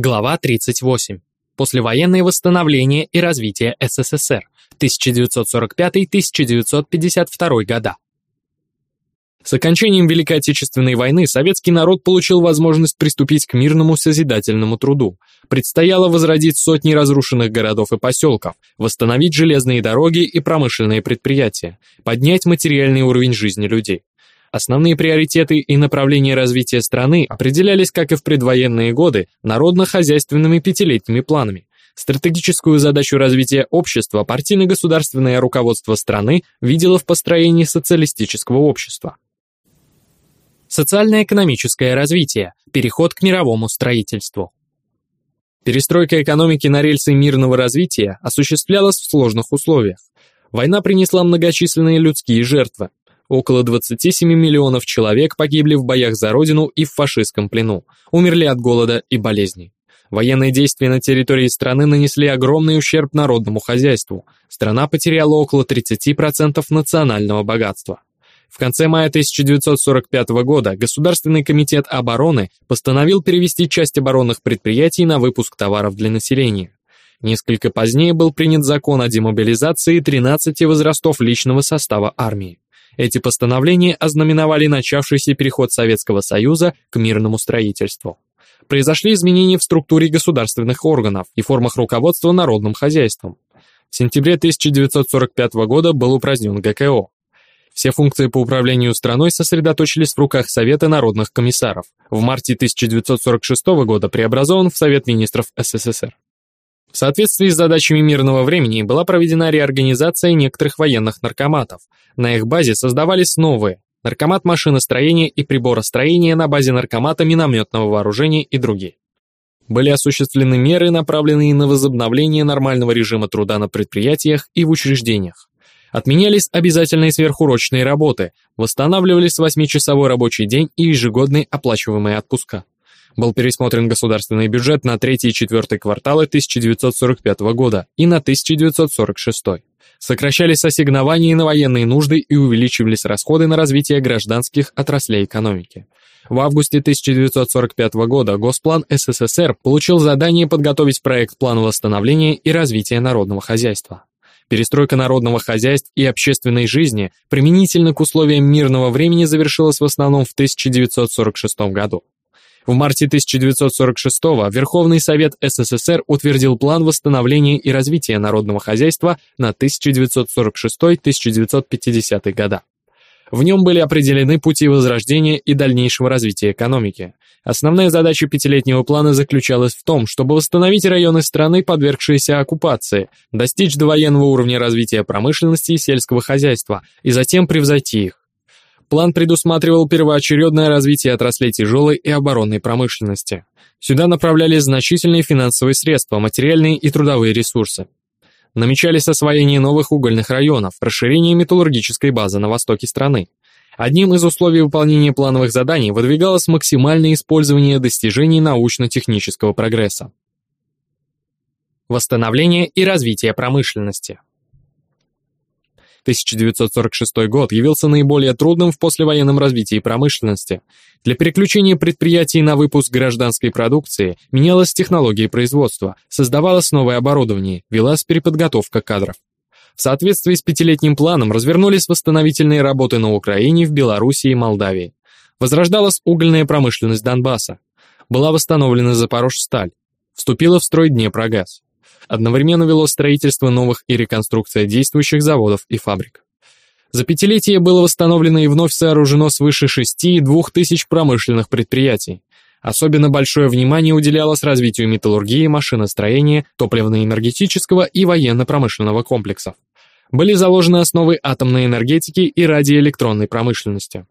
Глава 38. Послевоенное восстановление и развитие СССР. 1945-1952 года. С окончанием Великой Отечественной войны советский народ получил возможность приступить к мирному созидательному труду. Предстояло возродить сотни разрушенных городов и поселков, восстановить железные дороги и промышленные предприятия, поднять материальный уровень жизни людей. Основные приоритеты и направления развития страны определялись, как и в предвоенные годы, народно-хозяйственными пятилетними планами. Стратегическую задачу развития общества партийно-государственное руководство страны видело в построении социалистического общества. Социально-экономическое развитие. Переход к мировому строительству. Перестройка экономики на рельсы мирного развития осуществлялась в сложных условиях. Война принесла многочисленные людские жертвы. Около 27 миллионов человек погибли в боях за родину и в фашистском плену, умерли от голода и болезней. Военные действия на территории страны нанесли огромный ущерб народному хозяйству. Страна потеряла около 30% национального богатства. В конце мая 1945 года Государственный комитет обороны постановил перевести часть оборонных предприятий на выпуск товаров для населения. Несколько позднее был принят закон о демобилизации 13 возрастов личного состава армии. Эти постановления ознаменовали начавшийся переход Советского Союза к мирному строительству. Произошли изменения в структуре государственных органов и формах руководства народным хозяйством. В сентябре 1945 года был упразднен ГКО. Все функции по управлению страной сосредоточились в руках Совета народных комиссаров. В марте 1946 года преобразован в Совет министров СССР. В соответствии с задачами мирного времени была проведена реорганизация некоторых военных наркоматов. На их базе создавались новые – наркомат машиностроения и приборостроения на базе наркомата минометного вооружения и другие. Были осуществлены меры, направленные на возобновление нормального режима труда на предприятиях и в учреждениях. Отменялись обязательные сверхурочные работы, восстанавливались восьмичасовой рабочий день и ежегодные оплачиваемые отпуска был пересмотрен государственный бюджет на третий и четвертый кварталы 1945 года и на 1946. Сокращались ассигнования на военные нужды и увеличивались расходы на развитие гражданских отраслей экономики. В августе 1945 года Госплан СССР получил задание подготовить проект плана восстановления и развития народного хозяйства. Перестройка народного хозяйства и общественной жизни применительно к условиям мирного времени завершилась в основном в 1946 году. В марте 1946-го Верховный Совет СССР утвердил план восстановления и развития народного хозяйства на 1946-1950 года. В нем были определены пути возрождения и дальнейшего развития экономики. Основная задача пятилетнего плана заключалась в том, чтобы восстановить районы страны, подвергшиеся оккупации, достичь довоенного уровня развития промышленности и сельского хозяйства, и затем превзойти их. План предусматривал первоочередное развитие отраслей тяжелой и оборонной промышленности. Сюда направлялись значительные финансовые средства, материальные и трудовые ресурсы. Намечались освоение новых угольных районов, расширение металлургической базы на востоке страны. Одним из условий выполнения плановых заданий выдвигалось максимальное использование достижений научно-технического прогресса. Восстановление и развитие промышленности. 1946 год явился наиболее трудным в послевоенном развитии промышленности. Для переключения предприятий на выпуск гражданской продукции менялась технология производства, создавалось новое оборудование, велась переподготовка кадров. В соответствии с пятилетним планом развернулись восстановительные работы на Украине, в Белоруссии и Молдавии. Возрождалась угольная промышленность Донбасса. Была восстановлена Запорожсталь. Вступила в строй Днепрогаз. Одновременно вело строительство новых и реконструкция действующих заводов и фабрик. За пятилетие было восстановлено и вновь сооружено свыше 6,2 тысяч промышленных предприятий. Особенно большое внимание уделялось развитию металлургии, машиностроения, топливно-энергетического и военно-промышленного комплексов. Были заложены основы атомной энергетики и радиоэлектронной промышленности.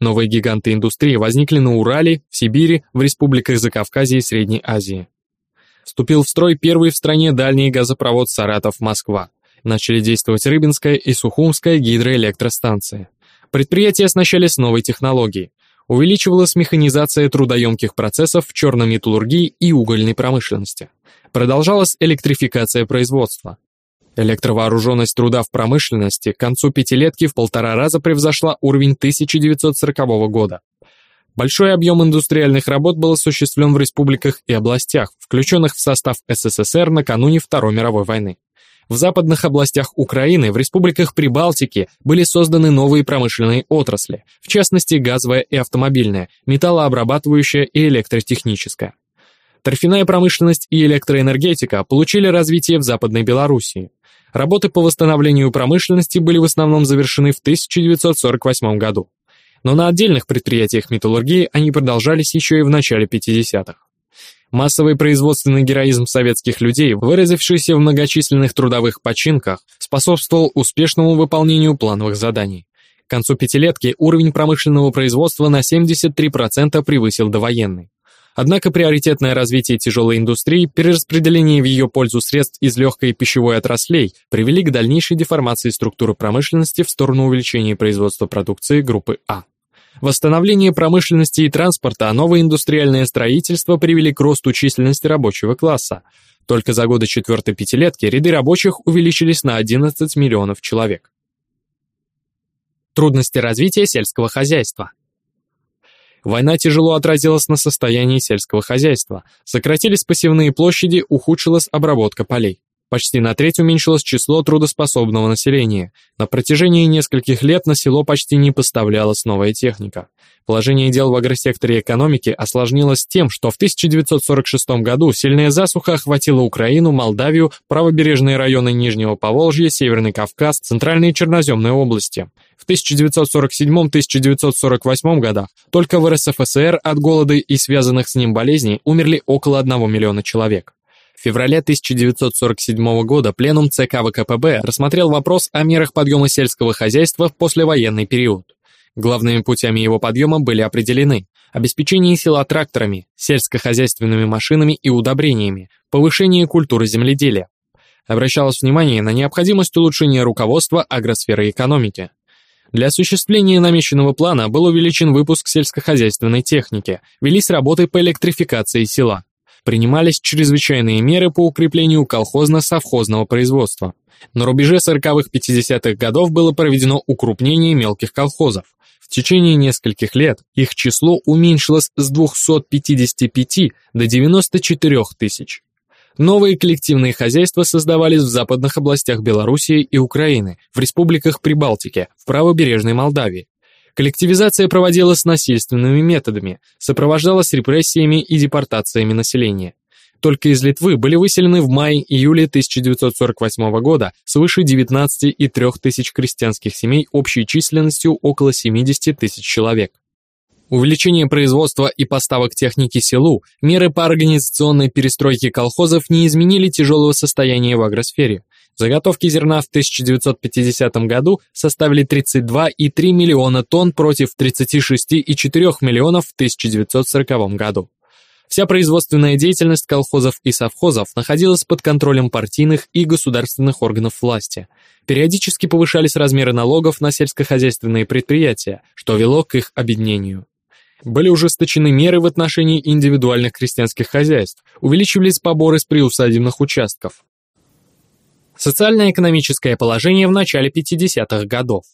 Новые гиганты индустрии возникли на Урале, в Сибири, в республиках Закавказья и Средней Азии вступил в строй первый в стране дальний газопровод Саратов-Москва. Начали действовать Рыбинская и Сухумская гидроэлектростанции. Предприятия оснащались новой технологией. Увеличивалась механизация трудоемких процессов в черной металлургии и угольной промышленности. Продолжалась электрификация производства. Электровооруженность труда в промышленности к концу пятилетки в полтора раза превзошла уровень 1940 года. Большой объем индустриальных работ был осуществлен в республиках и областях, включенных в состав СССР накануне Второй мировой войны. В западных областях Украины, в республиках Прибалтики были созданы новые промышленные отрасли, в частности газовая и автомобильная, металлообрабатывающая и электротехническая. Торфяная промышленность и электроэнергетика получили развитие в Западной Белоруссии. Работы по восстановлению промышленности были в основном завершены в 1948 году. Но на отдельных предприятиях металлургии они продолжались еще и в начале 50-х. Массовый производственный героизм советских людей, выразившийся в многочисленных трудовых починках, способствовал успешному выполнению плановых заданий. К концу пятилетки уровень промышленного производства на 73% превысил довоенный. Однако приоритетное развитие тяжелой индустрии, перераспределение в ее пользу средств из легкой пищевой отраслей привели к дальнейшей деформации структуры промышленности в сторону увеличения производства продукции группы А. Восстановление промышленности и транспорта, а новое индустриальное строительство привели к росту численности рабочего класса. Только за годы четвертой пятилетки ряды рабочих увеличились на 11 миллионов человек. Трудности развития сельского хозяйства. Война тяжело отразилась на состоянии сельского хозяйства. Сократились посевные площади, ухудшилась обработка полей. Почти на треть уменьшилось число трудоспособного населения. На протяжении нескольких лет на село почти не поставлялась новая техника. Положение дел в агросекторе экономики осложнилось тем, что в 1946 году сильная засуха охватила Украину, Молдавию, правобережные районы Нижнего Поволжья, Северный Кавказ, Центральные Черноземные области. В 1947-1948 годах только в РСФСР от голода и связанных с ним болезней умерли около 1 миллиона человек. В феврале 1947 года пленум ЦК ВКПБ рассмотрел вопрос о мерах подъема сельского хозяйства в послевоенный период. Главными путями его подъема были определены обеспечение села тракторами, сельскохозяйственными машинами и удобрениями, повышение культуры земледелия. Обращалось внимание на необходимость улучшения руководства агросферы экономики. Для осуществления намеченного плана был увеличен выпуск сельскохозяйственной техники, велись работы по электрификации села принимались чрезвычайные меры по укреплению колхозно-совхозного производства. На рубеже 40-50-х годов было проведено укрупнение мелких колхозов. В течение нескольких лет их число уменьшилось с 255 до 94 тысяч. Новые коллективные хозяйства создавались в западных областях Белоруссии и Украины, в республиках Прибалтики, в правобережной Молдавии. Коллективизация проводилась насильственными методами, сопровождалась репрессиями и депортациями населения. Только из Литвы были выселены в мае-июле 1948 года свыше 19,3 тысяч крестьянских семей общей численностью около 70 тысяч человек. Увеличение производства и поставок техники селу, меры по организационной перестройке колхозов не изменили тяжелого состояния в агросфере. Заготовки зерна в 1950 году составили 32,3 миллиона тонн против 36,4 миллионов в 1940 году. Вся производственная деятельность колхозов и совхозов находилась под контролем партийных и государственных органов власти. Периодически повышались размеры налогов на сельскохозяйственные предприятия, что вело к их обеднению. Были ужесточены меры в отношении индивидуальных крестьянских хозяйств, увеличивались поборы с приусадебных участков. Социально-экономическое положение в начале 50-х годов.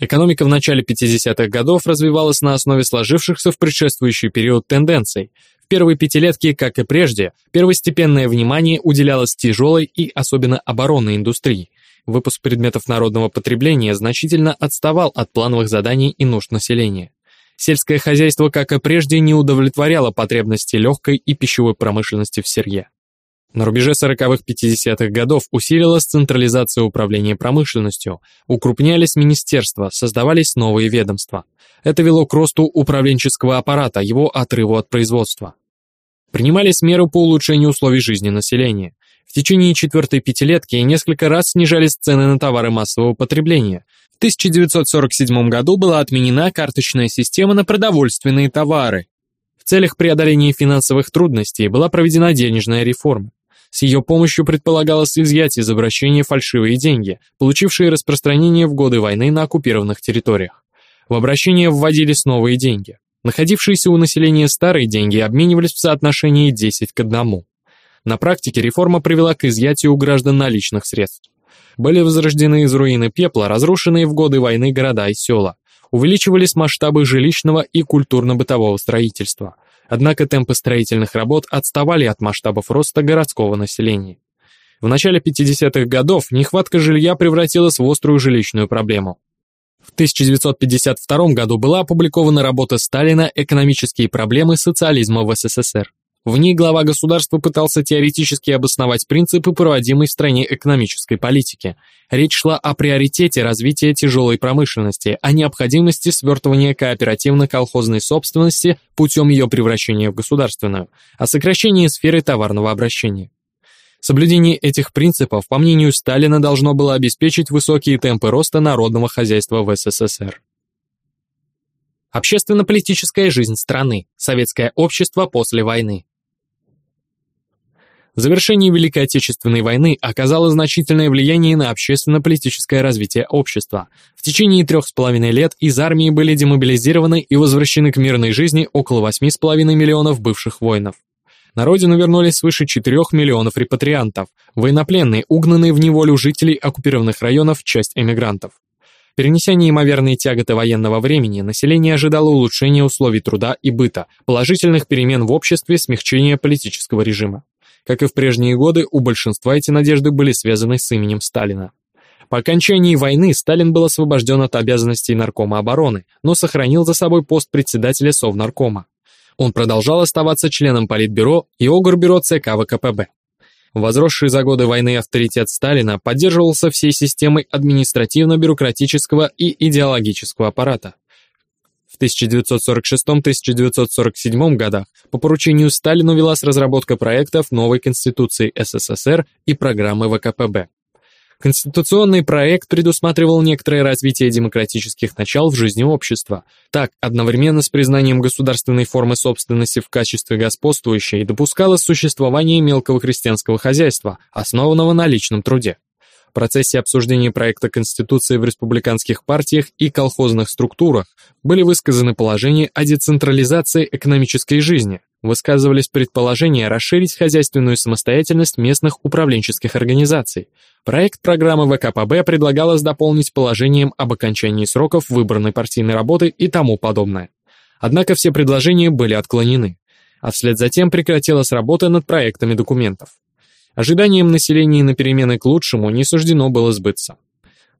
Экономика в начале 50-х годов развивалась на основе сложившихся в предшествующий период тенденций. В первой пятилетке, как и прежде, первостепенное внимание уделялось тяжелой и особенно оборонной индустрии. Выпуск предметов народного потребления значительно отставал от плановых заданий и нужд населения. Сельское хозяйство, как и прежде, не удовлетворяло потребности легкой и пищевой промышленности в сырье. На рубеже 40-х-50-х годов усилилась централизация управления промышленностью, укрупнялись министерства, создавались новые ведомства. Это вело к росту управленческого аппарата, его отрыву от производства. Принимались меры по улучшению условий жизни населения. В течение четвертой пятилетки несколько раз снижались цены на товары массового потребления. В 1947 году была отменена карточная система на продовольственные товары. В целях преодоления финансовых трудностей была проведена денежная реформа. С ее помощью предполагалось изъять из обращения фальшивые деньги, получившие распространение в годы войны на оккупированных территориях. В обращение вводились новые деньги. Находившиеся у населения старые деньги обменивались в соотношении 10 к 1. На практике реформа привела к изъятию у граждан наличных средств. Были возрождены из руины пепла разрушенные в годы войны города и села. увеличивались масштабы жилищного и культурно-бытового строительства. Однако темпы строительных работ отставали от масштабов роста городского населения. В начале 50-х годов нехватка жилья превратилась в острую жилищную проблему. В 1952 году была опубликована работа Сталина «Экономические проблемы социализма в СССР». В ней глава государства пытался теоретически обосновать принципы проводимой в стране экономической политики. Речь шла о приоритете развития тяжелой промышленности, о необходимости свертывания кооперативно-колхозной собственности путем ее превращения в государственную, о сокращении сферы товарного обращения. Соблюдение этих принципов, по мнению Сталина, должно было обеспечить высокие темпы роста народного хозяйства в СССР. Общественно-политическая жизнь страны. Советское общество после войны. Завершение Великой Отечественной войны оказало значительное влияние на общественно-политическое развитие общества. В течение трех с половиной лет из армии были демобилизированы и возвращены к мирной жизни около восьми с половиной миллионов бывших воинов. На родину вернулись свыше 4 миллионов репатриантов, военнопленные, угнанные в неволю жителей оккупированных районов, часть эмигрантов. Перенеся неимоверные тяготы военного времени, население ожидало улучшения условий труда и быта, положительных перемен в обществе, смягчения политического режима. Как и в прежние годы, у большинства эти надежды были связаны с именем Сталина. По окончании войны Сталин был освобожден от обязанностей наркома обороны, но сохранил за собой пост председателя Совнаркома. Он продолжал оставаться членом Политбюро и Огорбюро ЦК ВКПБ. Возросший за годы войны авторитет Сталина поддерживался всей системой административно-бюрократического и идеологического аппарата. В 1946-1947 годах по поручению Сталину велась разработка проектов новой Конституции СССР и программы ВКПБ. Конституционный проект предусматривал некоторое развитие демократических начал в жизни общества. Так, одновременно с признанием государственной формы собственности в качестве господствующей допускалось существование мелкого крестьянского хозяйства, основанного на личном труде. В процессе обсуждения проекта Конституции в республиканских партиях и колхозных структурах были высказаны положения о децентрализации экономической жизни, высказывались предположения расширить хозяйственную самостоятельность местных управленческих организаций. Проект программы ВКПБ предлагалось дополнить положением об окончании сроков выбранной партийной работы и тому подобное. Однако все предложения были отклонены, а вслед за тем прекратилась работа над проектами документов. Ожиданиям населения на перемены к лучшему не суждено было сбыться.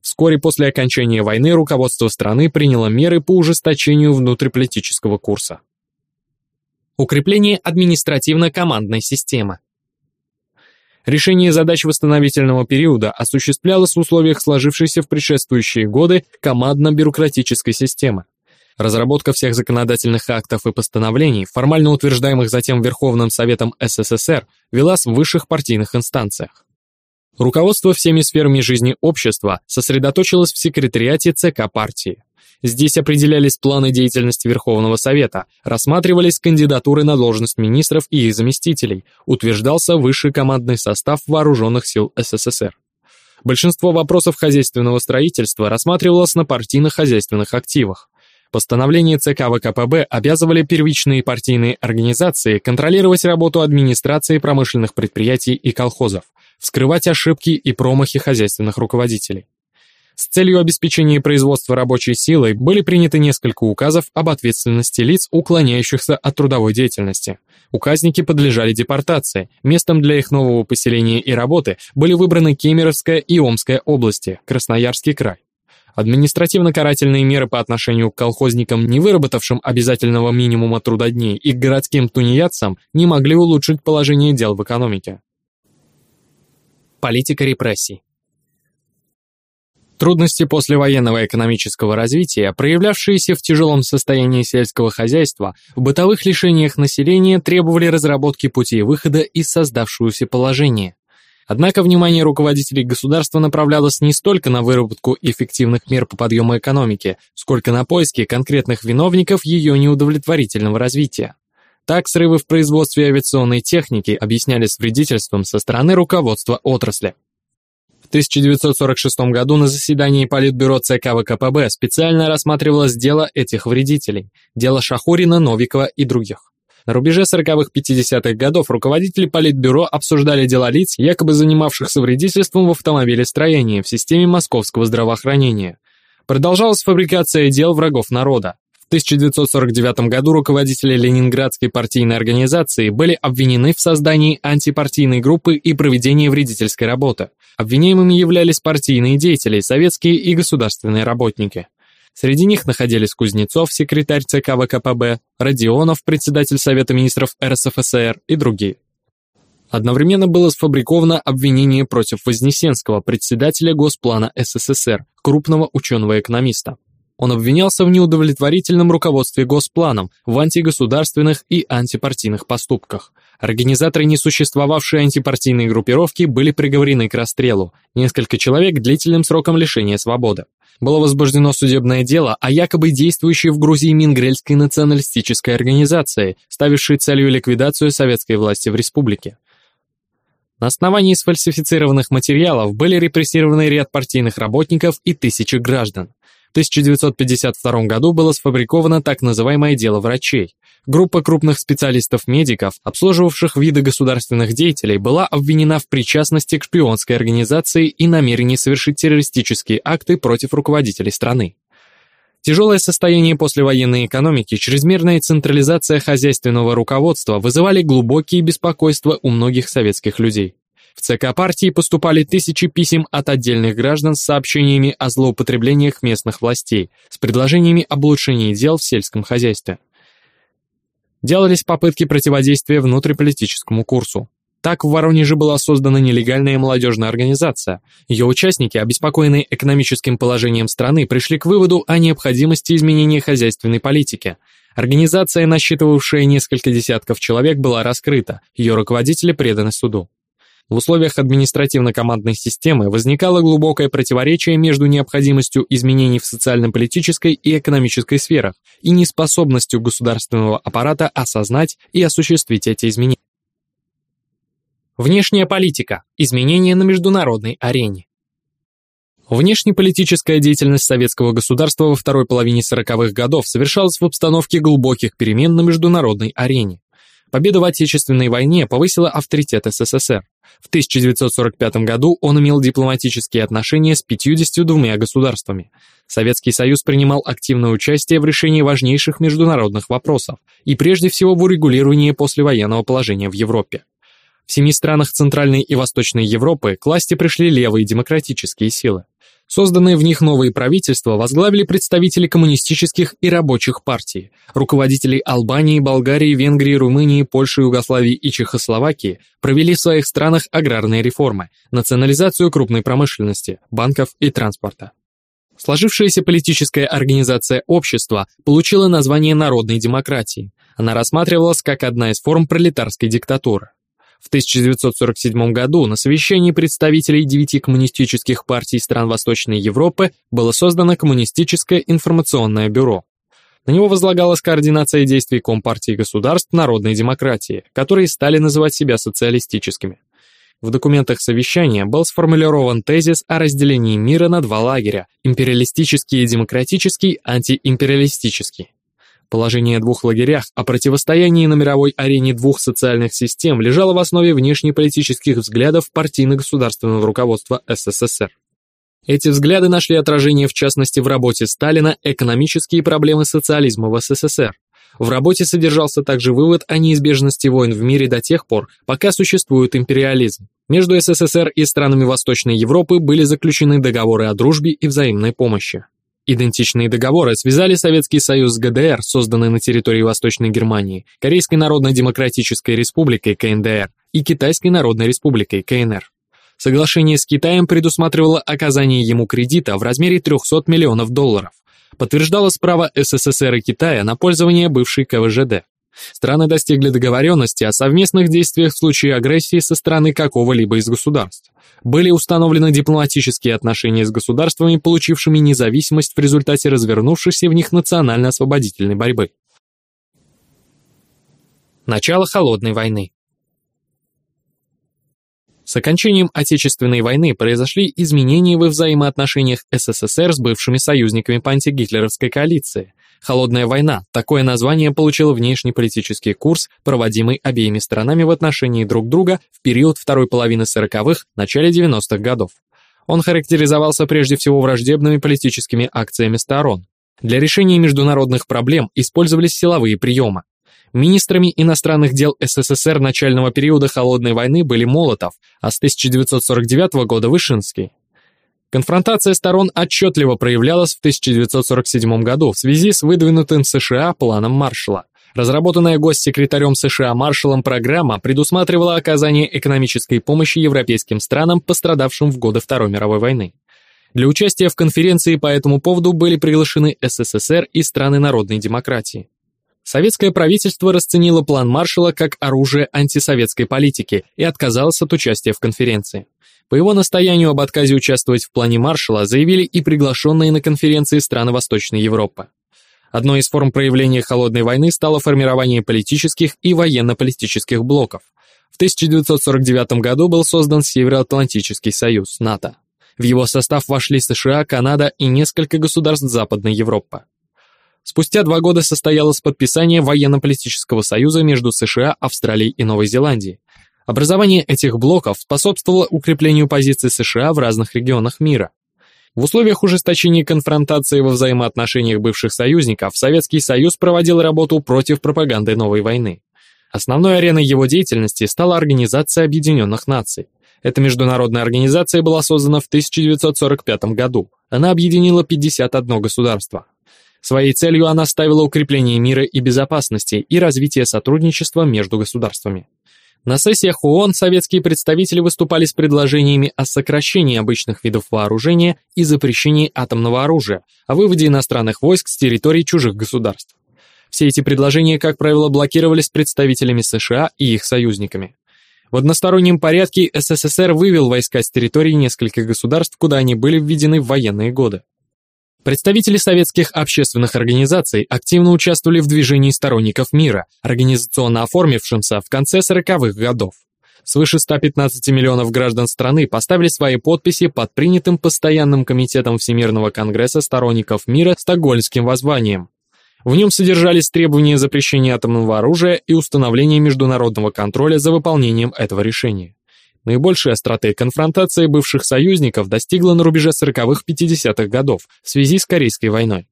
Вскоре после окончания войны руководство страны приняло меры по ужесточению внутриполитического курса. Укрепление административно-командной системы. Решение задач восстановительного периода осуществлялось в условиях сложившейся в предшествующие годы командно-бюрократической системы. Разработка всех законодательных актов и постановлений, формально утверждаемых затем Верховным Советом СССР, велась в высших партийных инстанциях. Руководство всеми сферами жизни общества сосредоточилось в секретариате ЦК партии. Здесь определялись планы деятельности Верховного Совета, рассматривались кандидатуры на должность министров и их заместителей, утверждался высший командный состав вооруженных сил СССР. Большинство вопросов хозяйственного строительства рассматривалось на партийно-хозяйственных активах. Постановления ЦК ВКПБ обязывали первичные партийные организации контролировать работу администрации промышленных предприятий и колхозов, вскрывать ошибки и промахи хозяйственных руководителей. С целью обеспечения производства рабочей силой были приняты несколько указов об ответственности лиц, уклоняющихся от трудовой деятельности. Указники подлежали депортации. Местом для их нового поселения и работы были выбраны Кемеровская и Омская области, Красноярский край. Административно-карательные меры по отношению к колхозникам, не выработавшим обязательного минимума трудодней, и к городским тунеядцам не могли улучшить положение дел в экономике. Политика репрессий Трудности послевоенного экономического развития, проявлявшиеся в тяжелом состоянии сельского хозяйства, в бытовых лишениях населения требовали разработки путей выхода из создавшегося положения. Однако внимание руководителей государства направлялось не столько на выработку эффективных мер по подъему экономики, сколько на поиски конкретных виновников ее неудовлетворительного развития. Так, срывы в производстве авиационной техники объяснялись вредительством со стороны руководства отрасли. В 1946 году на заседании Политбюро ЦК ВКПБ специально рассматривалось дело этих вредителей, дело Шахурина, Новикова и других. На рубеже 40-х-50-х годов руководители Политбюро обсуждали дела лиц, якобы занимавшихся вредительством в автомобилестроении в системе московского здравоохранения. Продолжалась фабрикация дел врагов народа. В 1949 году руководители Ленинградской партийной организации были обвинены в создании антипартийной группы и проведении вредительской работы. Обвиняемыми являлись партийные деятели, советские и государственные работники. Среди них находились Кузнецов, секретарь ЦК ВКПБ, Родионов, председатель Совета министров РСФСР и другие. Одновременно было сфабриковано обвинение против Вознесенского, председателя Госплана СССР, крупного ученого-экономиста. Он обвинялся в неудовлетворительном руководстве Госпланом, в антигосударственных и антипартийных поступках. Организаторы несуществовавшей антипартийной группировки были приговорены к расстрелу, несколько человек длительным сроком лишения свободы. Было возбуждено судебное дело о якобы действующей в Грузии Мингрельской националистической организации, ставившей целью ликвидацию советской власти в республике. На основании сфальсифицированных материалов были репрессированы ряд партийных работников и тысячи граждан. В 1952 году было сфабриковано так называемое «дело врачей». Группа крупных специалистов-медиков, обслуживавших виды государственных деятелей, была обвинена в причастности к шпионской организации и намерении совершить террористические акты против руководителей страны. Тяжелое состояние послевоенной экономики, чрезмерная централизация хозяйственного руководства вызывали глубокие беспокойства у многих советских людей. В ЦК партии поступали тысячи писем от отдельных граждан с сообщениями о злоупотреблениях местных властей, с предложениями об улучшении дел в сельском хозяйстве. Делались попытки противодействия внутриполитическому курсу. Так в Воронеже была создана нелегальная молодежная организация. Ее участники, обеспокоенные экономическим положением страны, пришли к выводу о необходимости изменения хозяйственной политики. Организация, насчитывавшая несколько десятков человек, была раскрыта, ее руководители преданы суду. В условиях административно-командной системы возникало глубокое противоречие между необходимостью изменений в социально-политической и экономической сферах и неспособностью государственного аппарата осознать и осуществить эти изменения. Внешняя политика. Изменения на международной арене. Внешнеполитическая деятельность советского государства во второй половине 40-х годов совершалась в обстановке глубоких перемен на международной арене. Победа в Отечественной войне повысила авторитет СССР. В 1945 году он имел дипломатические отношения с 52 государствами. Советский Союз принимал активное участие в решении важнейших международных вопросов и прежде всего в урегулировании послевоенного положения в Европе. В семи странах Центральной и Восточной Европы к власти пришли левые демократические силы. Созданные в них новые правительства возглавили представители коммунистических и рабочих партий, руководители Албании, Болгарии, Венгрии, Румынии, Польши, Югославии и Чехословакии провели в своих странах аграрные реформы, национализацию крупной промышленности, банков и транспорта. Сложившаяся политическая организация общества получила название народной демократии. Она рассматривалась как одна из форм пролетарской диктатуры. В 1947 году на совещании представителей девяти коммунистических партий стран Восточной Европы было создано Коммунистическое информационное бюро. На него возлагалась координация действий Компартии государств народной демократии, которые стали называть себя социалистическими. В документах совещания был сформулирован тезис о разделении мира на два лагеря – империалистический и демократический, антиимпериалистический. Положение двух лагерях о противостоянии на мировой арене двух социальных систем лежало в основе внешнеполитических взглядов партийно-государственного руководства СССР. Эти взгляды нашли отражение в частности в работе Сталина «Экономические проблемы социализма в СССР». В работе содержался также вывод о неизбежности войн в мире до тех пор, пока существует империализм. Между СССР и странами Восточной Европы были заключены договоры о дружбе и взаимной помощи. Идентичные договоры связали Советский Союз с ГДР, созданной на территории Восточной Германии, Корейской Народно-Демократической Республикой КНДР и Китайской Народной Республикой КНР. Соглашение с Китаем предусматривало оказание ему кредита в размере 300 миллионов долларов. Подтверждалось право СССР и Китая на пользование бывшей КВЖД. Страны достигли договоренности о совместных действиях в случае агрессии со стороны какого-либо из государств. Были установлены дипломатические отношения с государствами, получившими независимость в результате развернувшейся в них национально-освободительной борьбы. Начало Холодной войны с окончанием Отечественной войны произошли изменения во взаимоотношениях СССР с бывшими союзниками по антигитлеровской коалиции, Холодная война – такое название получил внешнеполитический курс, проводимый обеими сторонами в отношении друг друга в период второй половины 40-х, начале 90-х годов. Он характеризовался прежде всего враждебными политическими акциями сторон. Для решения международных проблем использовались силовые приемы. Министрами иностранных дел СССР начального периода Холодной войны были Молотов, а с 1949 года Вышинский. Конфронтация сторон отчетливо проявлялась в 1947 году в связи с выдвинутым США планом Маршалла. Разработанная госсекретарем США Маршалом программа предусматривала оказание экономической помощи европейским странам, пострадавшим в годы Второй мировой войны. Для участия в конференции по этому поводу были приглашены СССР и страны народной демократии. Советское правительство расценило план Маршалла как оружие антисоветской политики и отказалось от участия в конференции. По его настоянию об отказе участвовать в плане Маршалла заявили и приглашенные на конференции страны Восточной Европы. Одной из форм проявления холодной войны стало формирование политических и военно-политических блоков. В 1949 году был создан Североатлантический союз, НАТО. В его состав вошли США, Канада и несколько государств Западной Европы. Спустя два года состоялось подписание военно-политического союза между США, Австралией и Новой Зеландией. Образование этих блоков способствовало укреплению позиций США в разных регионах мира. В условиях ужесточения конфронтации во взаимоотношениях бывших союзников Советский Союз проводил работу против пропаганды новой войны. Основной ареной его деятельности стала Организация Объединенных Наций. Эта международная организация была создана в 1945 году. Она объединила 51 государство. Своей целью она ставила укрепление мира и безопасности и развитие сотрудничества между государствами. На сессиях ООН советские представители выступали с предложениями о сокращении обычных видов вооружения и запрещении атомного оружия, о выводе иностранных войск с территорий чужих государств. Все эти предложения, как правило, блокировались представителями США и их союзниками. В одностороннем порядке СССР вывел войска с территории нескольких государств, куда они были введены в военные годы. Представители советских общественных организаций активно участвовали в движении сторонников мира, организационно оформившемся в конце 40-х годов. Свыше 115 миллионов граждан страны поставили свои подписи под принятым Постоянным комитетом Всемирного конгресса сторонников мира Стокгольмским воззванием. В нем содержались требования запрещения атомного оружия и установления международного контроля за выполнением этого решения. Наибольшей остроты конфронтация бывших союзников достигла на рубеже 40-х-50-х годов в связи с Корейской войной.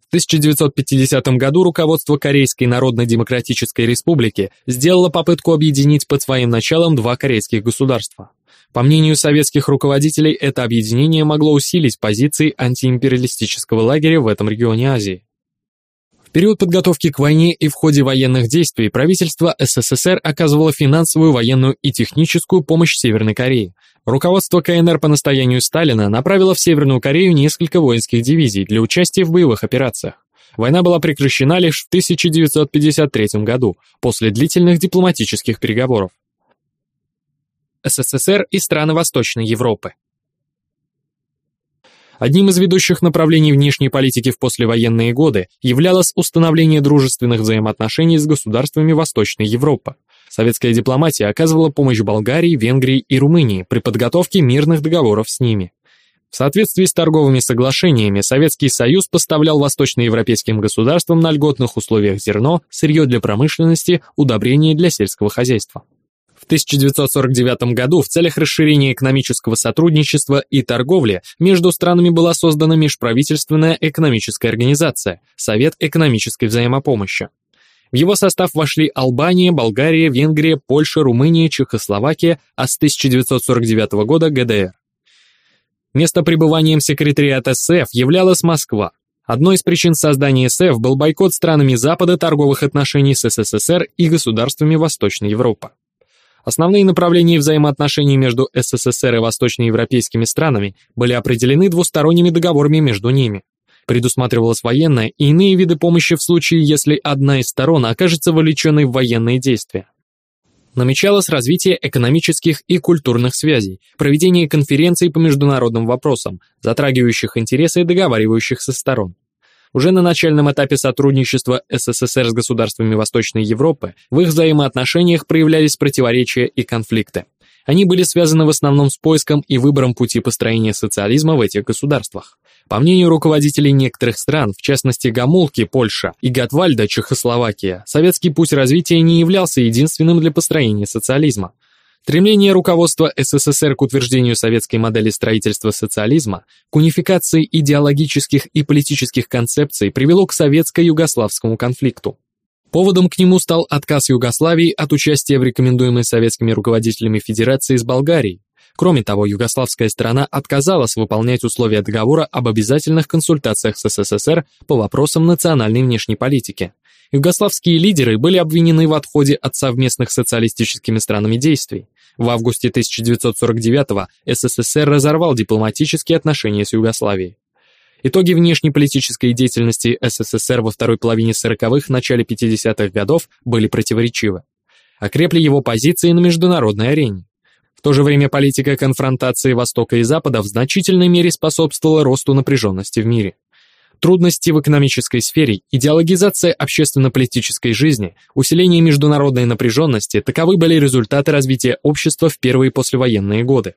В 1950 году руководство Корейской Народно-Демократической Республики сделало попытку объединить под своим началом два корейских государства. По мнению советских руководителей, это объединение могло усилить позиции антиимпериалистического лагеря в этом регионе Азии. В период подготовки к войне и в ходе военных действий правительство СССР оказывало финансовую, военную и техническую помощь Северной Корее. Руководство КНР по настоянию Сталина направило в Северную Корею несколько воинских дивизий для участия в боевых операциях. Война была прекращена лишь в 1953 году, после длительных дипломатических переговоров. СССР и страны Восточной Европы Одним из ведущих направлений внешней политики в послевоенные годы являлось установление дружественных взаимоотношений с государствами Восточной Европы. Советская дипломатия оказывала помощь Болгарии, Венгрии и Румынии при подготовке мирных договоров с ними. В соответствии с торговыми соглашениями Советский Союз поставлял восточноевропейским государствам на льготных условиях зерно, сырье для промышленности, удобрения для сельского хозяйства. В 1949 году в целях расширения экономического сотрудничества и торговли между странами была создана межправительственная экономическая организация Совет экономической взаимопомощи. В его состав вошли Албания, Болгария, Венгрия, Польша, Румыния, Чехословакия, а с 1949 года ГДР. Место пребыванием секретариата СЭФ являлась Москва. Одной из причин создания СЭФ был бойкот странами Запада торговых отношений с СССР и государствами Восточной Европы. Основные направления взаимоотношений между СССР и восточноевропейскими странами были определены двусторонними договорами между ними. Предусматривалась военная и иные виды помощи в случае, если одна из сторон окажется вовлеченной в военные действия. Намечалось развитие экономических и культурных связей, проведение конференций по международным вопросам, затрагивающих интересы договаривающихся сторон. Уже на начальном этапе сотрудничества СССР с государствами Восточной Европы в их взаимоотношениях проявлялись противоречия и конфликты. Они были связаны в основном с поиском и выбором пути построения социализма в этих государствах. По мнению руководителей некоторых стран, в частности Гамулки, Польша, и Гатвальда, Чехословакия, советский путь развития не являлся единственным для построения социализма. Стремление руководства СССР к утверждению советской модели строительства социализма, к унификации идеологических и политических концепций привело к советско-югославскому конфликту. Поводом к нему стал отказ Югославии от участия в рекомендуемой советскими руководителями Федерации с Болгарией. Кроме того, югославская сторона отказалась выполнять условия договора об обязательных консультациях с СССР по вопросам национальной внешней политики. Югославские лидеры были обвинены в отходе от совместных социалистическими странами действий. В августе 1949-го СССР разорвал дипломатические отношения с Югославией. Итоги внешнеполитической деятельности СССР во второй половине 40-х, начале 50-х годов были противоречивы. Окрепли его позиции на международной арене. В то же время политика конфронтации Востока и Запада в значительной мере способствовала росту напряженности в мире. Трудности в экономической сфере, идеологизация общественно-политической жизни, усиление международной напряженности – таковы были результаты развития общества в первые послевоенные годы.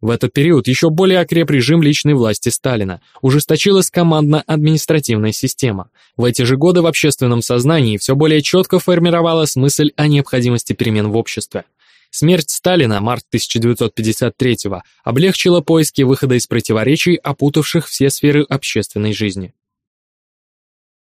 В этот период еще более окреп режим личной власти Сталина, ужесточилась командно-административная система. В эти же годы в общественном сознании все более четко формировалась мысль о необходимости перемен в обществе. Смерть Сталина, март 1953 облегчила поиски выхода из противоречий, опутавших все сферы общественной жизни.